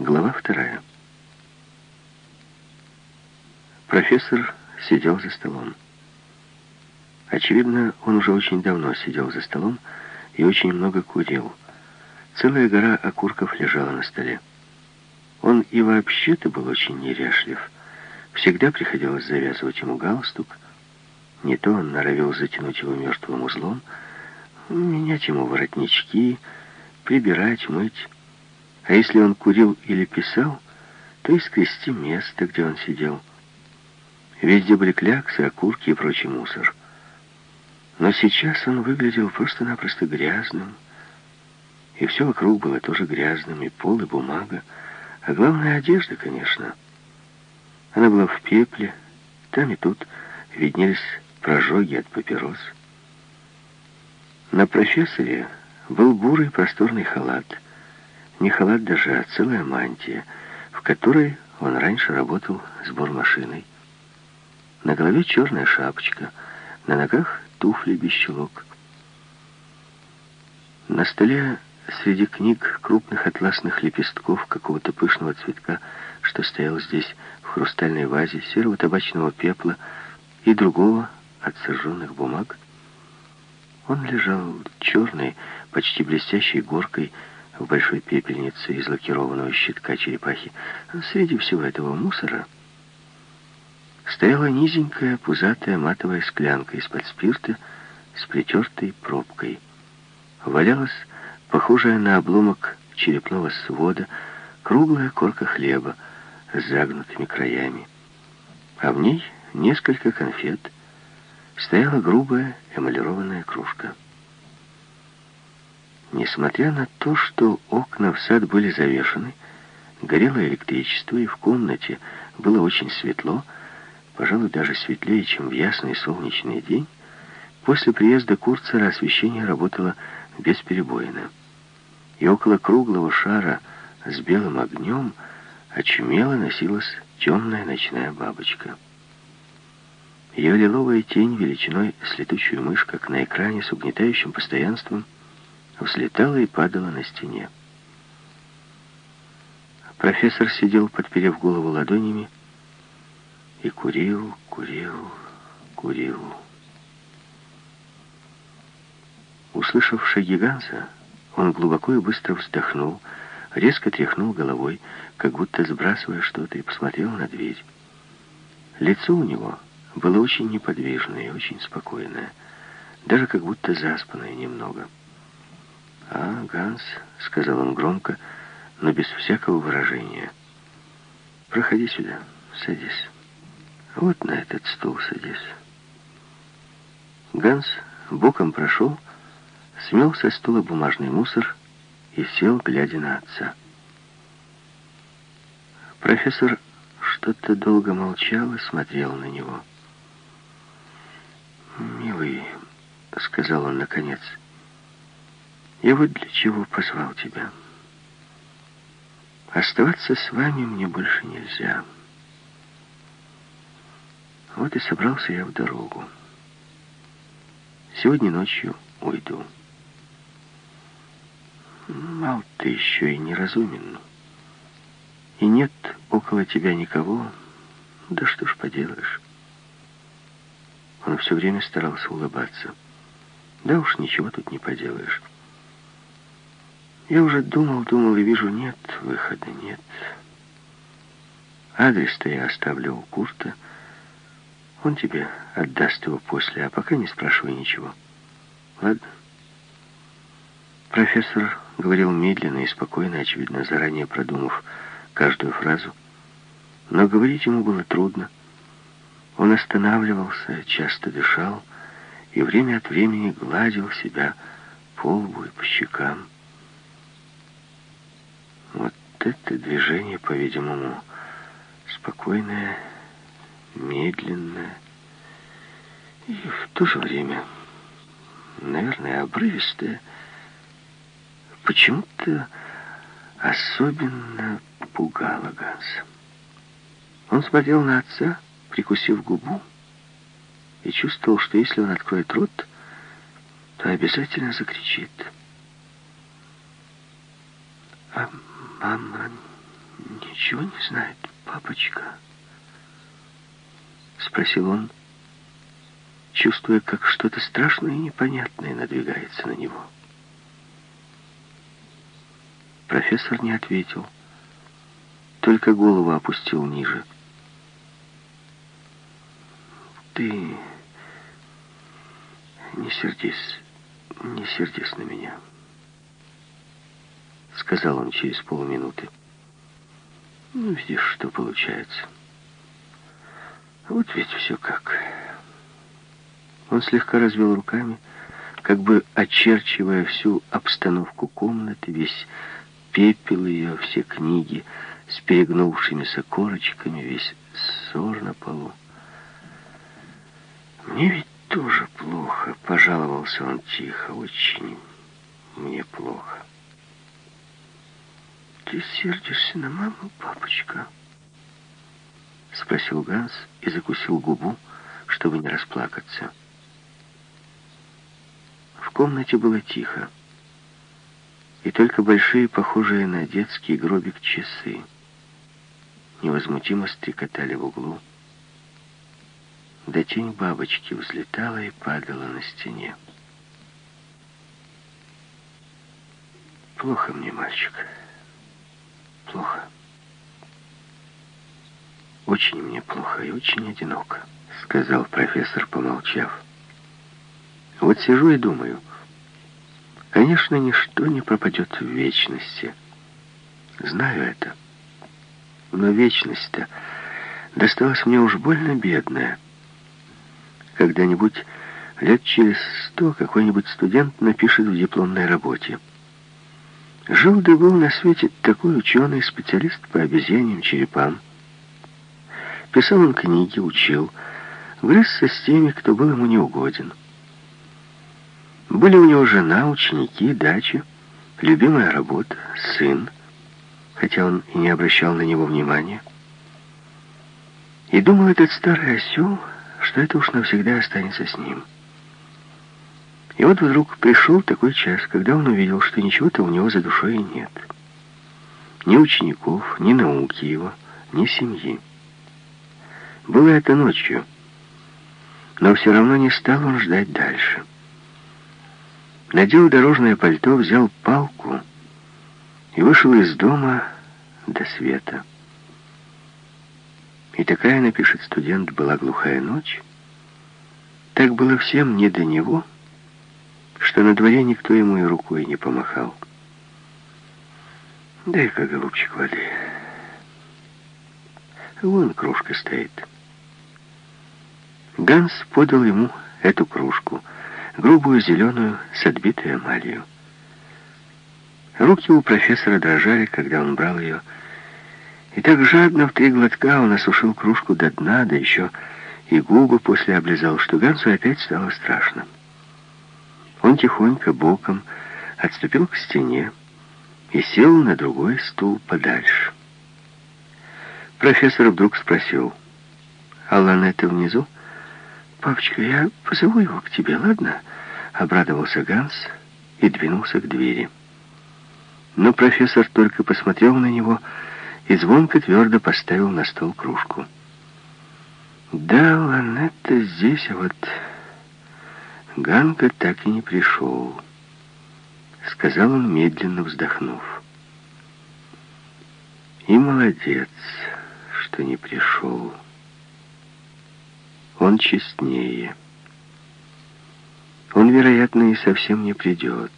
Глава вторая. Профессор сидел за столом. Очевидно, он уже очень давно сидел за столом и очень много курил. Целая гора окурков лежала на столе. Он и вообще-то был очень неряшлив. Всегда приходилось завязывать ему галстук. Не то он норовил затянуть его мертвым узлом, менять ему воротнички, прибирать, мыть. А если он курил или писал, то и скрести место, где он сидел. Везде были кляксы, окурки и прочий мусор. Но сейчас он выглядел просто-напросто грязным. И все вокруг было тоже грязным, и пол, и бумага. А главное, одежда, конечно. Она была в пепле, там и тут виднелись прожоги от папирос. На профессоре был бурый просторный халат — не халат даже, а целая мантия, в которой он раньше работал сбормашиной. На голове черная шапочка, на ногах туфли без щелок. На столе среди книг крупных атласных лепестков какого-то пышного цветка, что стоял здесь в хрустальной вазе, серого табачного пепла и другого от сожженных бумаг, он лежал черной, почти блестящей горкой, в большой пепельнице из лакированного щитка черепахи. Среди всего этого мусора стояла низенькая пузатая матовая склянка из-под спирта с притертой пробкой. Валялась, похожая на обломок черепного свода, круглая корка хлеба с загнутыми краями. А в ней несколько конфет. Стояла грубая эмалированная кружка. Несмотря на то, что окна в сад были завешены, горело электричество, и в комнате было очень светло, пожалуй, даже светлее, чем в ясный солнечный день, после приезда Курцера освещение работало бесперебойно. И около круглого шара с белым огнем очумело носилась темная ночная бабочка. Ее лиловая тень величиной с летучую мышь, как на экране с угнетающим постоянством, взлетала и падала на стене. Профессор сидел, подперев голову ладонями, и курил, курил, курил. Услышав шаги Ганса, он глубоко и быстро вздохнул, резко тряхнул головой, как будто сбрасывая что-то, и посмотрел на дверь. Лицо у него было очень неподвижное и очень спокойное, даже как будто заспанное немного. «А, Ганс», — сказал он громко, но без всякого выражения, — «проходи сюда, садись. Вот на этот стул садись». Ганс боком прошел, смел со стула бумажный мусор и сел, глядя на отца. Профессор что-то долго молчал и смотрел на него. «Милый», — сказал он наконец, — я вот для чего позвал тебя. Оставаться с вами мне больше нельзя. Вот и собрался я в дорогу. Сегодня ночью уйду. Мал ты еще и неразумен. И нет около тебя никого. Да что ж поделаешь. Он все время старался улыбаться. Да уж ничего тут не поделаешь. Я уже думал, думал и вижу, нет выхода, нет. Адрес-то я оставлю у Курта. Он тебе отдаст его после, а пока не спрашивай ничего. Ладно? Профессор говорил медленно и спокойно, очевидно, заранее продумав каждую фразу. Но говорить ему было трудно. Он останавливался, часто дышал и время от времени гладил себя по лбу и по щекам. Вот это движение, по-видимому, спокойное, медленное и в то же время, наверное, обрывистое, почему-то особенно пугало Ганса. Он смотрел на отца, прикусив губу, и чувствовал, что если он откроет рот, то обязательно закричит. А Мама ничего не знает, папочка?» Спросил он, чувствуя, как что-то страшное и непонятное надвигается на него. Профессор не ответил, только голову опустил ниже. «Ты не сердись, не сердись на меня», — сказал он через полминуты. «Ну, видишь, что получается. Вот ведь все как...» Он слегка развел руками, как бы очерчивая всю обстановку комнаты, весь пепел ее, все книги с перегнувшимися корочками, весь ссор на полу. «Мне ведь тоже плохо», — пожаловался он тихо, — «очень мне плохо». «Ты сердишься на маму, папочка?» — спросил Ганс и закусил губу, чтобы не расплакаться. В комнате было тихо, и только большие, похожие на детский гробик, часы невозмутимо стрекотали в углу, да тень бабочки взлетала и падала на стене. Плохо мне, мальчик. Плохо. Очень мне плохо и очень одиноко, сказал профессор, помолчав. Вот сижу и думаю. Конечно, ничто не пропадет в вечности. Знаю это. Но вечность-то досталась мне уж больно бедная. Когда-нибудь лет через сто какой-нибудь студент напишет в дипломной работе. Жил да был на свете такой ученый, специалист по обезьяньим черепам. Писал он книги, учил, грызся с теми, кто был ему неугоден. Были у него жена, ученики, дача, любимая работа, сын, хотя он и не обращал на него внимания. И думал этот старый осел, что это уж навсегда останется с ним. И вот вдруг пришел такой час, когда он увидел, что ничего-то у него за душой нет. Ни учеников, ни науки его, ни семьи. Было это ночью, но все равно не стал он ждать дальше. Надел дорожное пальто, взял палку и вышел из дома до света. И такая, напишет студент, была глухая ночь. Так было всем не до него, что на дворе никто ему и рукой не помахал. Дай-ка, голубчик, воды. Вон кружка стоит. Ганс подал ему эту кружку, грубую зеленую с отбитой эмалью. Руки у профессора дрожали, когда он брал ее, и так жадно в три глотка он осушил кружку до дна, да еще и губы после облизал, что Гансу опять стало страшно. Он тихонько боком отступил к стене и сел на другой стул подальше. Профессор вдруг спросил, «А Ланетта внизу?» «Папочка, я позову его к тебе, ладно?» Обрадовался Ганс и двинулся к двери. Но профессор только посмотрел на него и звонко твердо поставил на стол кружку. Да, Ланетта здесь, а вот Ганка так и не пришел, сказал он, медленно вздохнув. И молодец, что не пришел. Он честнее. Он, вероятно, и совсем не придет.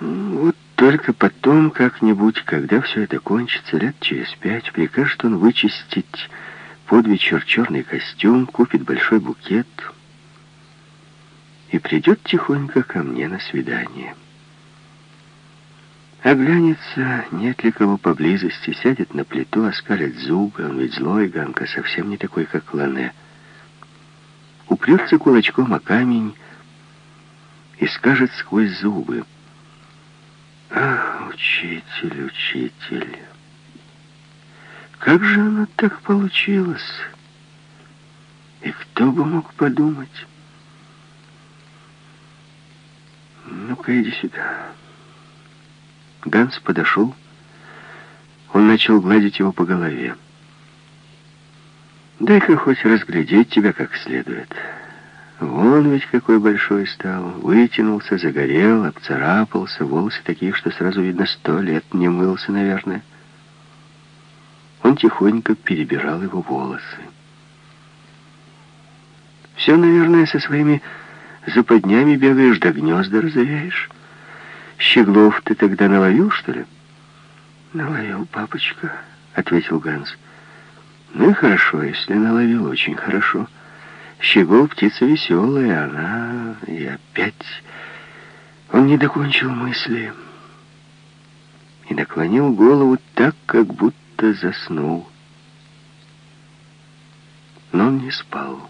Вот только потом, как-нибудь, когда все это кончится, лет через пять, прикажет он вычистить под вечер черный костюм, купит большой букет и придет тихонько ко мне на свидание. Оглянется, нет ли кого поблизости, сядет на плиту, оскалит зубы, он ведь злой, Ганка, совсем не такой, как Лане. Упрется кулачком о камень и скажет сквозь зубы — Ах, учитель, учитель, как же оно так получилось? И кто бы мог подумать? Ну-ка, иди сюда. Ганс подошел Он начал гладить его по голове. «Дай-ка хоть разглядеть тебя как следует. Вон ведь какой большой стал. Вытянулся, загорел, обцарапался, волосы такие, что сразу видно, сто лет не мылся, наверное». Он тихонько перебирал его волосы. «Все, наверное, со своими западнями бегаешь, да гнезда разоряешь. Щеглов ты тогда наловил, что ли?» «Наловил, папочка», — ответил Ганс. «Ну и хорошо, если наловил, очень хорошо. Щегол птица веселая, она и опять...» Он не докончил мысли и наклонил голову так, как будто заснул. Но он не спал.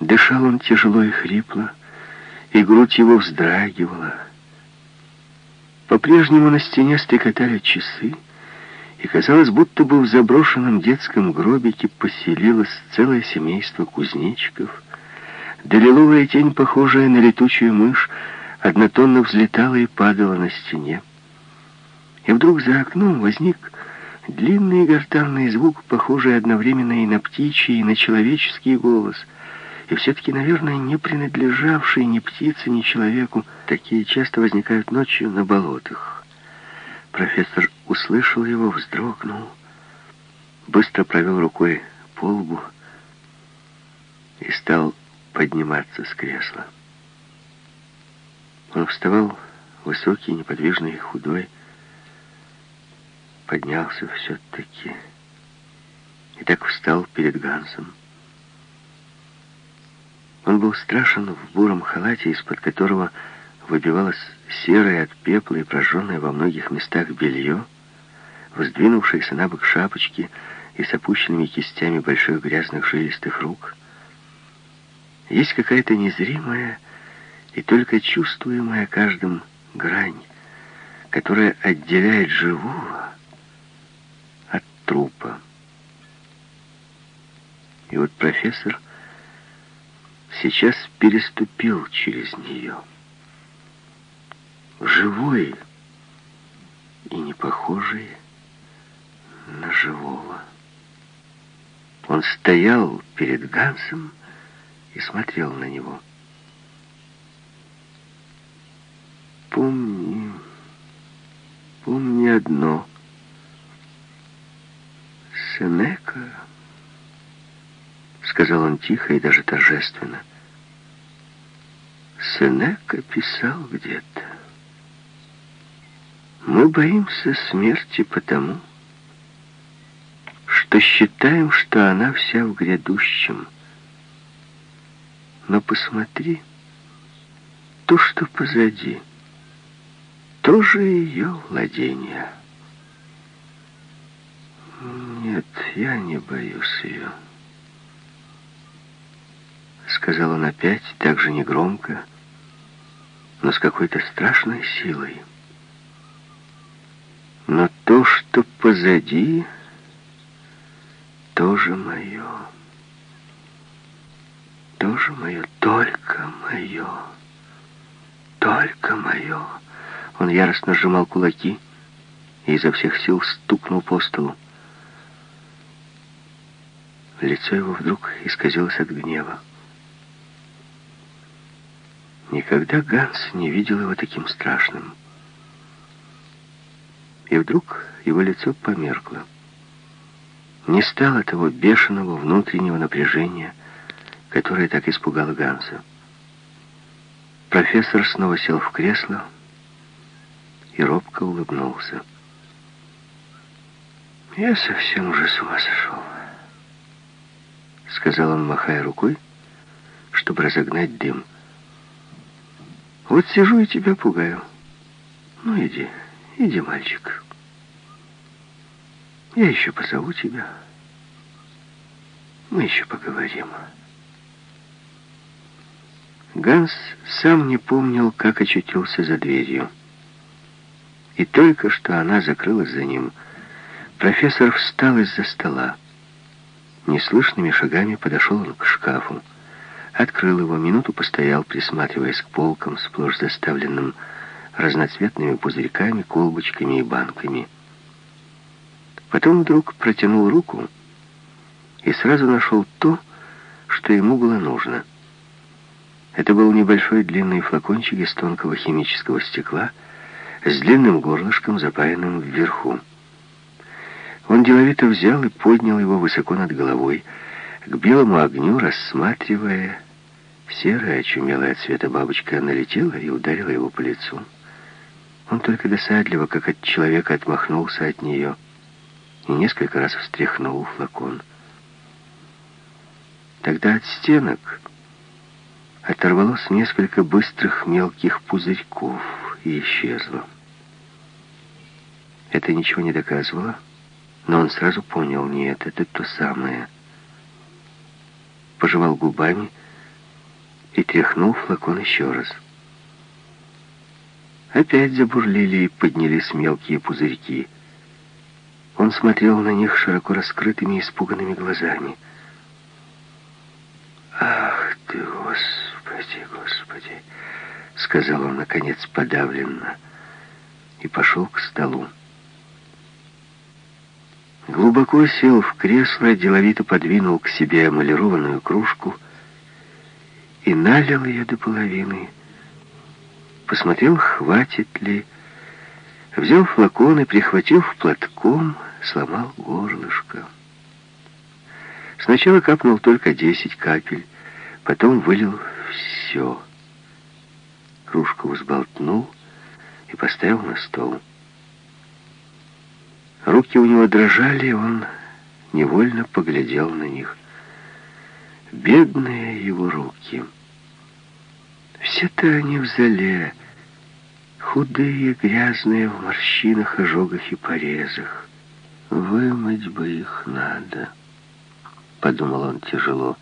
Дышал он тяжело и хрипло, и грудь его вздрагивала. По-прежнему на стене стрекотали часы, и казалось, будто бы в заброшенном детском гробике поселилось целое семейство кузнечиков. Да тень, похожая на летучую мышь, однотонно взлетала и падала на стене. И вдруг за окном возник длинный гортанный звук, похожий одновременно и на птичий, и на человеческий голос — и все-таки, наверное, не принадлежавшие ни птице, ни человеку, такие часто возникают ночью на болотах. Профессор услышал его, вздрогнул, быстро провел рукой по лбу и стал подниматься с кресла. Он вставал высокий, неподвижный и худой, поднялся все-таки и так встал перед Гансом. Он был страшен в буром халате, из-под которого выбивалось серое от пепла и прожженное во многих местах белье, вздвинувшиеся на бок шапочки и с опущенными кистями больших грязных жилистых рук. Есть какая-то незримая и только чувствуемая каждым грань, которая отделяет живого от трупа. И вот профессор сейчас переступил через нее. Живой и не похожий на живого. Он стоял перед Гансом и смотрел на него. Помни, помни одно. Сенека, сказал он тихо и даже торжественно, Сенека писал где-то. Мы боимся смерти потому, что считаем, что она вся в грядущем. Но посмотри, то, что позади, тоже ее владение. Нет, я не боюсь ее. Сказал он опять, так же негромко, но с какой-то страшной силой. Но то, что позади, тоже мое. Тоже мое, только мое. Только мое. Он яростно сжимал кулаки и изо всех сил стукнул по столу. Лицо его вдруг исказилось от гнева. Никогда Ганс не видел его таким страшным. И вдруг его лицо померкло. Не стало того бешеного внутреннего напряжения, которое так испугало Ганса. Профессор снова сел в кресло и робко улыбнулся. «Я совсем уже с ума сошел», — сказал он, махая рукой, чтобы разогнать дым. Вот сижу и тебя пугаю. Ну, иди, иди, мальчик. Я еще позову тебя. Мы еще поговорим. Ганс сам не помнил, как очутился за дверью. И только что она закрылась за ним, профессор встал из-за стола. Неслышными шагами подошел он к шкафу. Открыл его, минуту постоял, присматриваясь к полкам, сплошь заставленным разноцветными пузырьками, колбочками и банками. Потом вдруг протянул руку и сразу нашел то, что ему было нужно. Это был небольшой длинный флакончик из тонкого химического стекла с длинным горлышком, запаянным вверху. Он деловито взял и поднял его высоко над головой, к белому огню, рассматривая. Серая, очумелая цвета бабочка налетела и ударила его по лицу. Он только досадливо, как от человека, отмахнулся от нее и несколько раз встряхнул флакон. Тогда от стенок оторвалось несколько быстрых мелких пузырьков и исчезло. Это ничего не доказывало, но он сразу понял, нет, это то самое. Пожевал губами и тряхнул флакон еще раз. Опять забурлили и поднялись мелкие пузырьки. Он смотрел на них широко раскрытыми испуганными глазами — «Ах ты, Господи, Господи!» — сказал он, наконец, подавленно, и пошел к столу. Глубоко сел в кресло, деловито подвинул к себе эмалированную кружку и налил ее до половины. Посмотрел, хватит ли, взял флакон и, прихватив платком, сломал горлышко. Сначала капнул только десять капель, потом вылил все. Кружку взболтнул и поставил на стол. Руки у него дрожали, он невольно поглядел на них. Бедные его руки. Все-то они в зале, худые, грязные, в морщинах, ожогах и порезах. Вымыть бы их надо. — подумал он тяжело.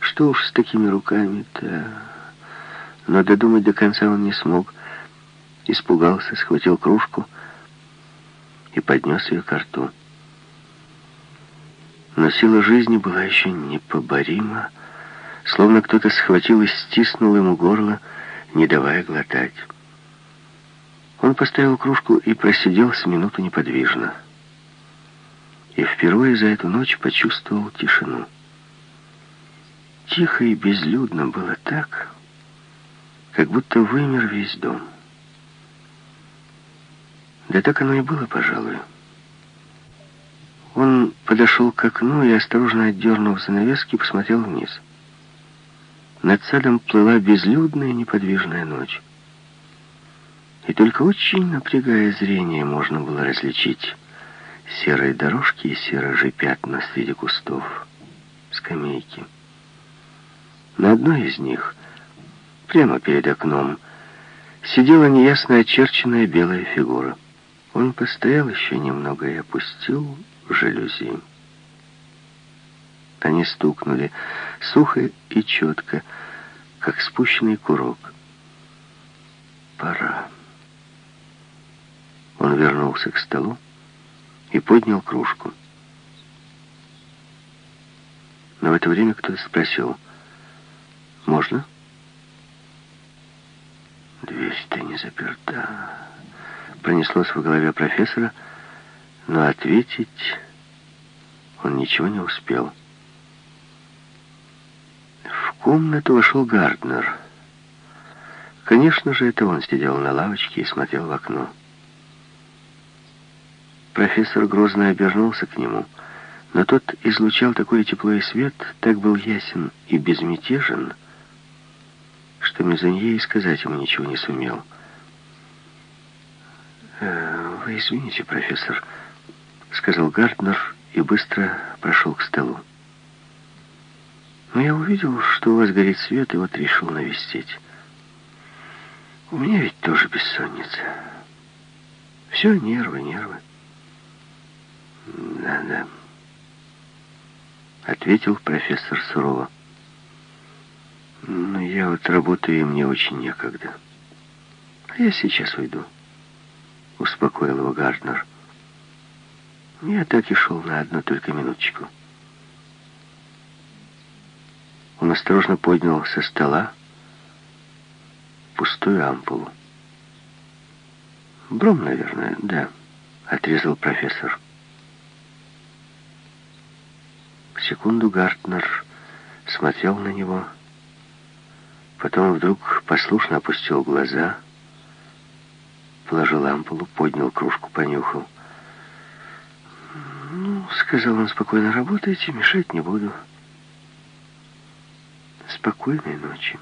«Что уж с такими руками-то...» Но додумать до конца он не смог. Испугался, схватил кружку и поднес ее к рту. Но сила жизни была еще непоборима, словно кто-то схватил и стиснул ему горло, не давая глотать. Он поставил кружку и просидел с минуту неподвижно и впервые за эту ночь почувствовал тишину. Тихо и безлюдно было так, как будто вымер весь дом. Да так оно и было, пожалуй. Он подошел к окну и, осторожно отдернув занавески, посмотрел вниз. Над садом плыла безлюдная неподвижная ночь. И только очень напрягая зрение можно было различить серые дорожки и серые пятна среди кустов, скамейки. На одной из них, прямо перед окном, сидела неясно очерченная белая фигура. Он постоял еще немного и опустил жалюзи. Они стукнули сухо и четко, как спущенный курок. Пора. Он вернулся к столу, и поднял кружку. Но в это время кто-то спросил, «Можно?» «Дверь-то не заперта». Пронеслось в голове профессора, но ответить он ничего не успел. Комнату вошел Гарднер. Конечно же, это он сидел на лавочке и смотрел в окно. Профессор грозно обернулся к нему, но тот излучал такое тепло и свет, так был ясен и безмятежен, что Мезонье и сказать ему ничего не сумел. «Э, «Вы извините, профессор», — сказал Гарднер и быстро прошел к столу. «Но я увидел, что у вас горит свет, и вот решил навестить. У меня ведь тоже бессонница. Все нервы, нервы». «Да-да», — ответил профессор сурово. «Но я вот работаю, и мне очень некогда. А я сейчас уйду», — успокоил его Гарднер. Я так и шел на одну только минуточку. Он осторожно поднял со стола пустую ампулу. Бром, наверное, да, отрезал профессор. Секунду Гартнер смотрел на него, потом вдруг послушно опустил глаза, положил ампулу, поднял кружку, понюхал. «Ну, — сказал он, — спокойно работайте, мешать не буду. Спокойной ночи.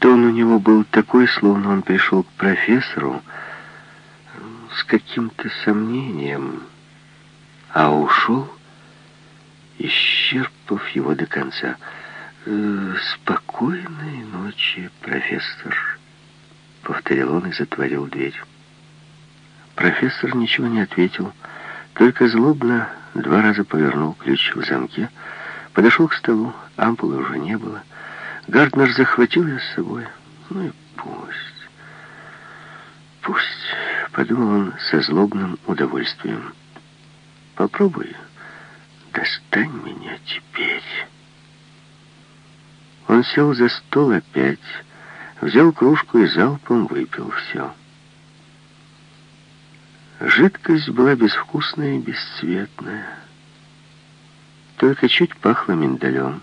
Тон у него был такой, словно он пришел к профессору с каким-то сомнением, а ушел, исчерпав его до конца. «Э, «Спокойной ночи, профессор», — повторил он и затворил дверь. Профессор ничего не ответил, только злобно два раза повернул ключ в замке, подошел к столу, ампулы уже не было. Гарднер захватил ее с собой. Ну и пусть. Пусть, подумал он со злобным удовольствием. Попробуй, достань меня теперь. Он сел за стол опять, взял кружку и залпом выпил все. Жидкость была безвкусная и бесцветная. Только чуть пахло миндалем.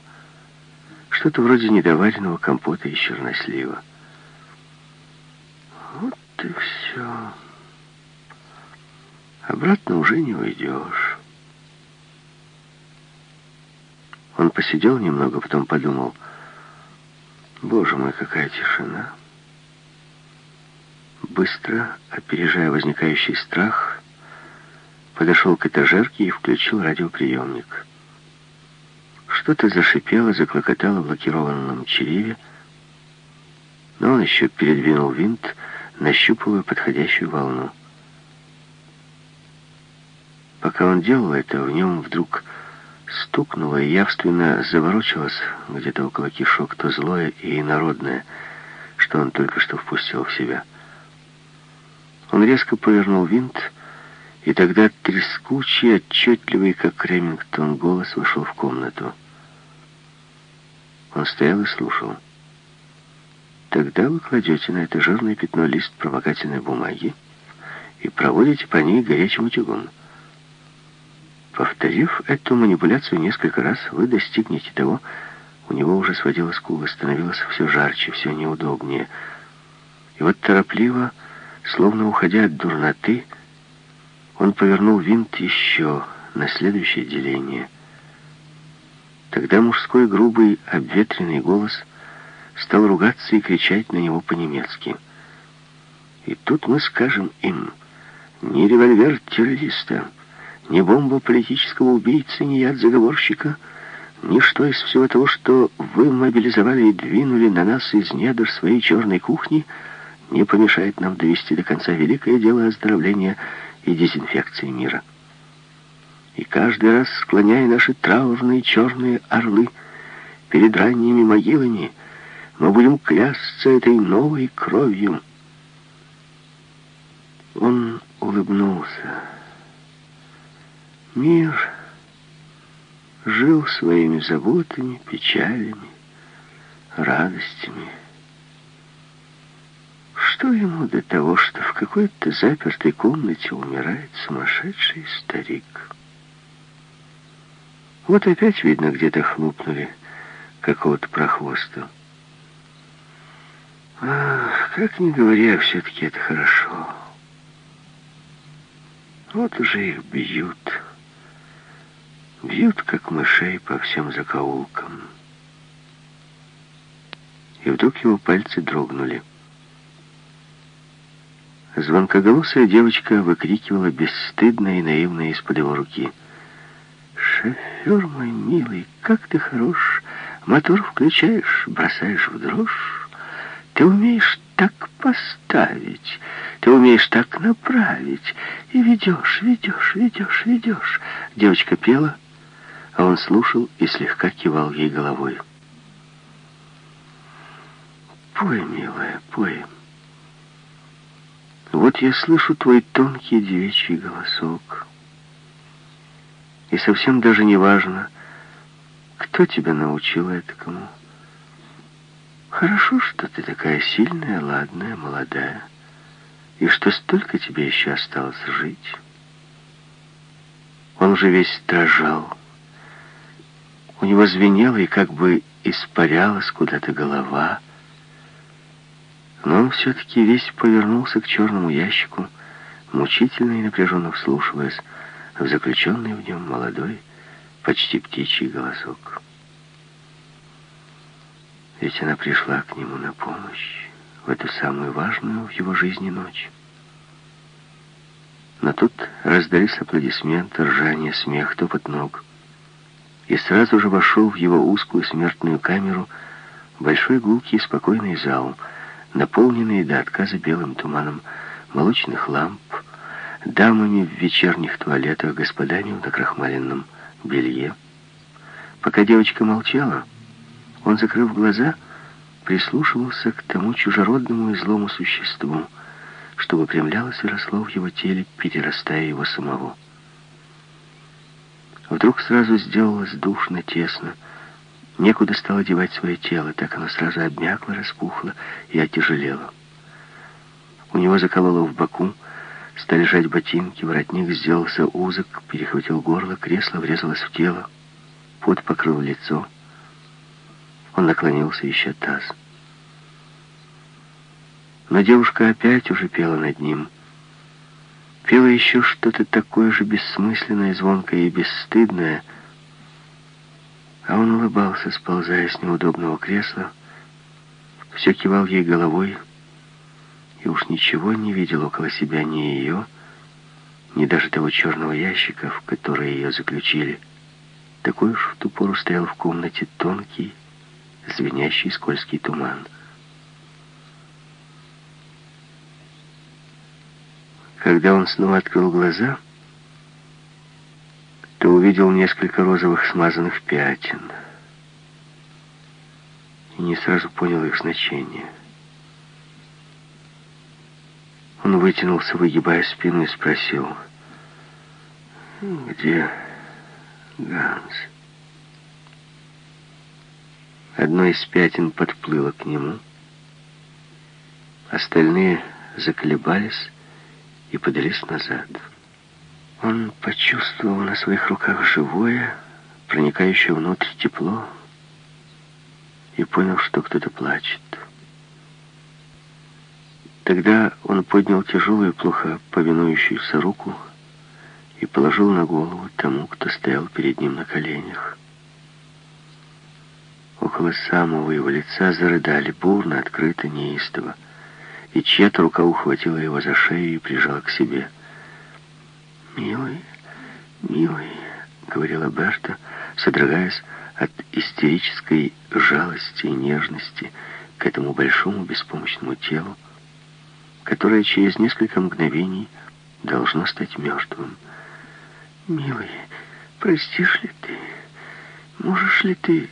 Что-то вроде недоваренного компота из чернослива. Вот и все. Обратно уже не уйдешь. Он посидел немного, потом подумал, «Боже мой, какая тишина!» Быстро, опережая возникающий страх, подошел к этажерке и включил радиоприемник. Что-то зашипело, заклокотало в лакированном череве, но он еще передвинул винт, нащупывая подходящую волну. Пока он делал это, в нем вдруг стукнуло и явственно заворочилось где-то около кишок то злое и инородное, что он только что впустил в себя. Он резко повернул винт, и тогда трескучий, отчетливый, как Ремингтон, голос вошел в комнату. Он стоял и слушал. Тогда вы кладете на это жирное пятно лист промокательной бумаги и проводите по ней горячим утюгом. Повторив эту манипуляцию несколько раз, вы достигнете того, у него уже сводило скулы, становилось все жарче, все неудобнее. И вот торопливо, словно уходя от дурноты, он повернул винт еще на следующее деление. Тогда мужской грубый обветренный голос стал ругаться и кричать на него по-немецки. И тут мы скажем им, ни револьвер террориста, ни бомба политического убийцы, ни яд заговорщика, ничто из всего того, что вы мобилизовали и двинули на нас из недр своей черной кухни, не помешает нам довести до конца великое дело оздоровления и дезинфекции мира. И каждый раз, склоняя наши траурные черные орлы перед ранними могилами, мы будем клясться этой новой кровью. Он улыбнулся. Мир жил своими заботами, печалями, радостями. Что ему до того, что в какой-то запертой комнате умирает сумасшедший старик? Вот опять, видно, где-то хлопнули какого-то прохвоста. Ах, как ни говори, а все-таки это хорошо. Вот уже их бьют. Бьют, как мышей, по всем закоулкам. И вдруг его пальцы дрогнули. Звонкоголосая девочка выкрикивала бесстыдно и наивно из-под его руки. «Шофер мой милый, как ты хорош! Мотор включаешь, бросаешь в дрожь. Ты умеешь так поставить, ты умеешь так направить. И ведешь, ведешь, ведешь, ведешь». Девочка пела, а он слушал и слегка кивал ей головой. «Пой, милая, пой». Вот я слышу твой тонкий девичий голосок. И совсем даже не важно, кто тебя научил этому. Хорошо, что ты такая сильная, ладная, молодая, и что столько тебе еще осталось жить. Он уже весь дрожал. У него звенело и как бы испарялась куда-то голова. Но он все-таки весь повернулся к черному ящику, мучительно и напряженно вслушиваясь заключенный в нем молодой, почти птичий голосок. Ведь она пришла к нему на помощь в эту самую важную в его жизни ночь. Но тут раздались аплодисменты, ржание, смех, топот ног. И сразу же вошел в его узкую смертную камеру большой гулкий спокойный зал, наполненный до отказа белым туманом молочных ламп, дамами в вечерних туалетах, господами в накрахмаленном белье. Пока девочка молчала, он, закрыв глаза, прислушивался к тому чужеродному и злому существу, что выпрямлялось и росло в его теле, перерастая его самого. Вдруг сразу сделалось душно, тесно. Некуда стало девать свое тело, так оно сразу обмякло, распухло и отяжелело. У него закололо в боку, стали жать ботинки, воротник сделался узок, перехватил горло, кресло врезалось в тело, пот покрыл лицо. Он наклонился, ища таз. Но девушка опять уже пела над ним. Пела еще что-то такое же бессмысленное, звонкое и бесстыдное. А он улыбался, сползая с неудобного кресла, все кивал ей головой, и уж ничего не видел около себя ни ее, ни даже того черного ящика, в который ее заключили. Такой уж в ту пору стоял в комнате тонкий, звенящий скользкий туман. Когда он снова открыл глаза, то увидел несколько розовых смазанных пятен и не сразу понял их значение. Он вытянулся, выгибая спину, и спросил, «Где Ганс?» Одно из пятен подплыло к нему. Остальные заколебались и подались назад. Он почувствовал на своих руках живое, проникающее внутрь тепло, и понял, что кто-то плачет. Тогда он поднял тяжелую, плохо повинующуюся руку и положил на голову тому, кто стоял перед ним на коленях. Около самого его лица зарыдали бурно, открыто, неистово. И чья-то рука ухватила его за шею и прижала к себе. «Милый, милый», — говорила Берта, содрогаясь от истерической жалости и нежности к этому большому беспомощному телу, которое через несколько мгновений должно стать мертвым. «Милый, простишь ли ты? Можешь ли ты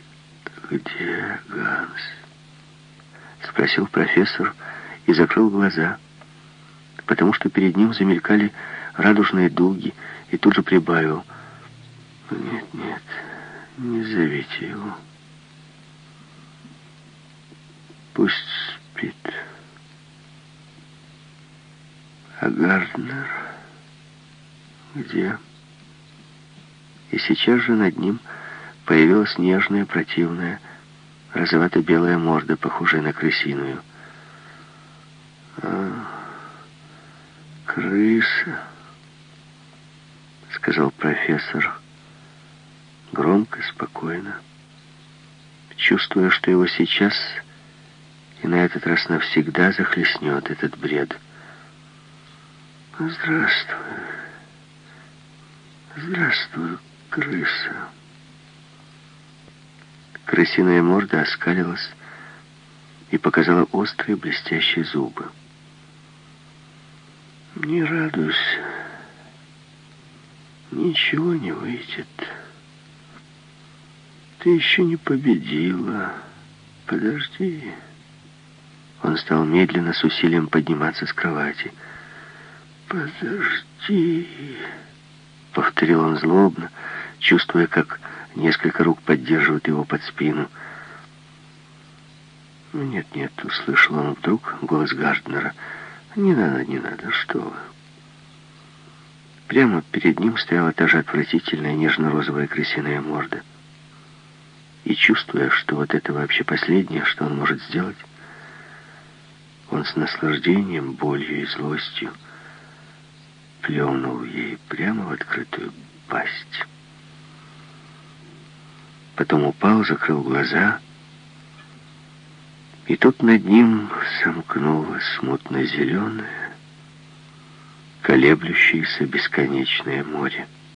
«Где Ганс?» — спросил профессор и закрыл глаза, потому что перед ним замелькали радужные дуги, и тут же прибавил. «Нет, нет, не зовите его. Пусть спит. А Гарднер где?» И сейчас же над ним появилась нежная, противная, розовато-белая морда, похожая на крысиную. «А, крыса», — сказал профессор, громко, спокойно, чувствуя, что его сейчас и на этот раз навсегда захлестнет этот бред. «Здравствуй, здравствуй, крыса». Крысиная морда оскалилась и показала острые блестящие зубы. «Не радуйся, ничего не выйдет. Ты еще не победила. Подожди». Он стал медленно, с усилием подниматься с кровати. «Подожди», — повторил он злобно, чувствуя, как Несколько рук поддерживают его под спину. «Нет, нет», — услышал он вдруг голос Гарднера. «Не надо, не надо, что вы». Прямо перед ним стояла та же отвратительная нежно-розовая крысиная морда. И чувствуя, что вот это вообще последнее, что он может сделать, он с наслаждением, болью и злостью плюнул ей прямо в открытую пасть. Потом упал, закрыл глаза, и тут над ним сомкнулось смутно-зеленое, колеблющееся бесконечное море.